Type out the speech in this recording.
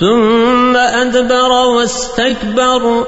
ثم أدبر واستكبر.